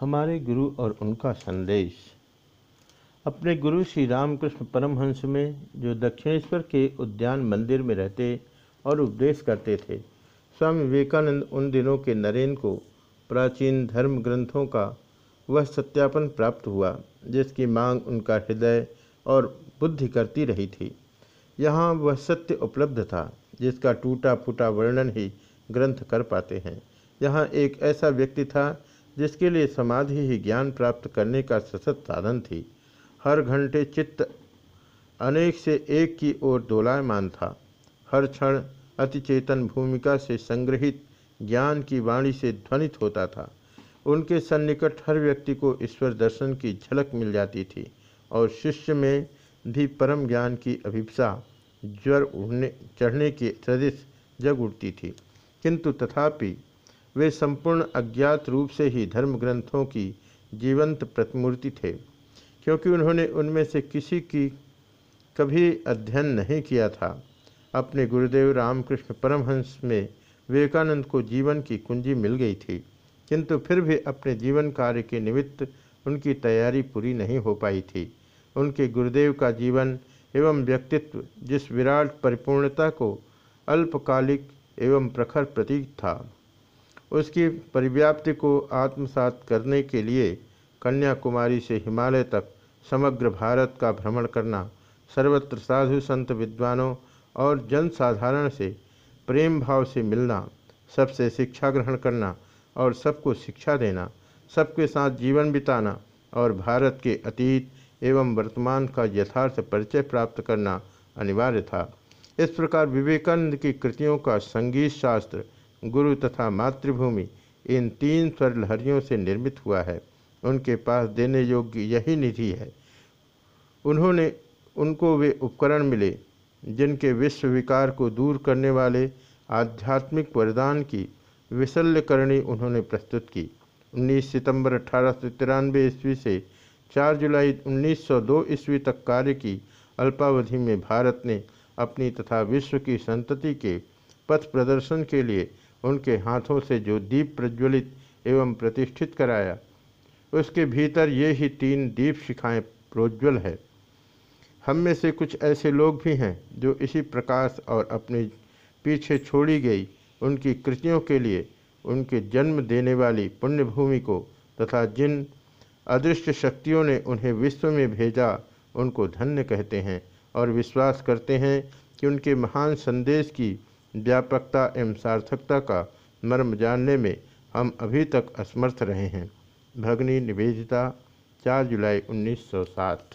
हमारे गुरु और उनका संदेश। अपने गुरु श्री रामकृष्ण परमहंस में जो दक्षिणेश्वर के उद्यान मंदिर में रहते और उपदेश करते थे, स्वामी विवेकानंद उन दिनों के नरेन को प्राचीन धर्म ग्रंथों का वह सत्यापन प्राप्त हुआ, जिसकी मांग उनका हृदय और बुद्धि करती रही थी। यहाँ वह सत्य उपलब्ध था, जिसका टूटा फूटा वर्णन ही ग्रंथ कर पाते हैं। यहाँ एक ऐसा व्यक्ति था जिसके लिए समाधि ही ज्ञान प्राप्त करने का सशक्त साधन थी। हर घंटे चित्त अनेक से एक की ओर दोलायमान था। हर क्षण अतिचेतन भूमिका से संग्रहित ज्ञान की वाणी से ध्वनित होता था। उनके सन्निकट हर व्यक्ति को ईश्वर दर्शन की झलक मिल जाती थी और शिष्य में भी परम ज्ञान की अभिप्सा ज्वर उड़ने, चढ़ने की सदृश जग उठती थी। किंतु तथापि वे संपूर्ण अज्ञात रूप से ही धर्म ग्रंथों की जीवंत प्रतिमूर्ति थे, क्योंकि उन्होंने उनमें से किसी की कभी अध्ययन नहीं किया था। अपने गुरुदेव रामकृष्ण परमहंस में विवेकानंद को जीवन की कुंजी मिल गई थी, किंतु फिर भी अपने जीवन कार्य के निमित्त उनकी तैयारी पूरी नहीं हो पाई थी। उनके गुरुदेव का जीवन एवं व्यक्तित्व जिस विराट परिपूर्णता को अल्पकालिक एवं प्रखर प्रतीक था। उसकी परिव्याप्ति को आत्मसात करने के लिए कन्याकुमारी से हिमालय तक समग्र भारत का भ्रमण करना, सर्वत्र साधु संत विद्वानों और जन साधारण से प्रेम भाव से मिलना, सबसे शिक्षा ग्रहण करना और सबको शिक्षा देना, सबके साथ जीवन बिताना और भारत के अतीत एवं वर्तमान का यथार्थ परिचय प्राप्त करना अनिवार्य था। इस प्रकार विवेकानंद की कृतियों का संगीत शास्त्र गुरु तथा मातृभूमि इन तीन स्वर लहरियों से निर्मित हुआ है। उनके पास देने योग्य यही निधि है। उन्होंने, उनको वे उपकरण मिले, जिनके विश्व विकार को दूर करने वाले आध्यात्मिक वरदान की विशल्यकरणी उन्होंने प्रस्तुत की। 19 सितंबर अठारह सौ तिरानवे ईस्वी से 4 जुलाई 1902 ईस्वी तक कार्य की अल्पावधि में भारत ने अपनी तथा विश्व की संतति के पथ प्रदर्शन के लिए उनके हाथों से जो दीप प्रज्वलित एवं प्रतिष्ठित कराया, उसके भीतर ये ही तीन दीप शिखाएँ प्रोज्वल है। हम में से कुछ ऐसे लोग भी हैं जो इसी प्रकाश और अपने पीछे छोड़ी गई उनकी कृतियों के लिए उनके जन्म देने वाली पुण्यभूमि को तथा जिन अदृश्य शक्तियों ने उन्हें विश्व में भेजा, उनको धन्य कहते हैं और विश्वास करते हैं कि उनके महान संदेश की व्यापकता एवं सार्थकता का मर्म जानने में हम अभी तक असमर्थ रहे हैं। भगनी निवेदिता 4 जुलाई 1907